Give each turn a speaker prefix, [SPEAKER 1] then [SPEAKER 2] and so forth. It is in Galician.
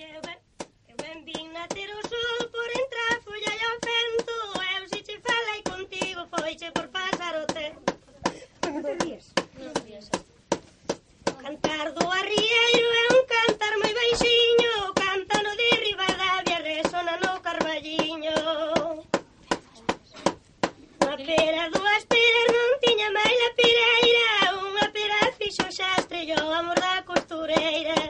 [SPEAKER 1] lle ben, que ben vin na o sol por entre folla e ao vento. Eu si che falei contigo foiche por pasar o tempo.
[SPEAKER 2] Non te ríes?
[SPEAKER 3] Non
[SPEAKER 1] ríes. Cantar do arrieiro é un cantar moi baixiño, canta no de Rivadavia, resona no Carballiño. Na pera dúas peras non tiña máis la pireira, unha pera fixo xastre, yo amor da costureira.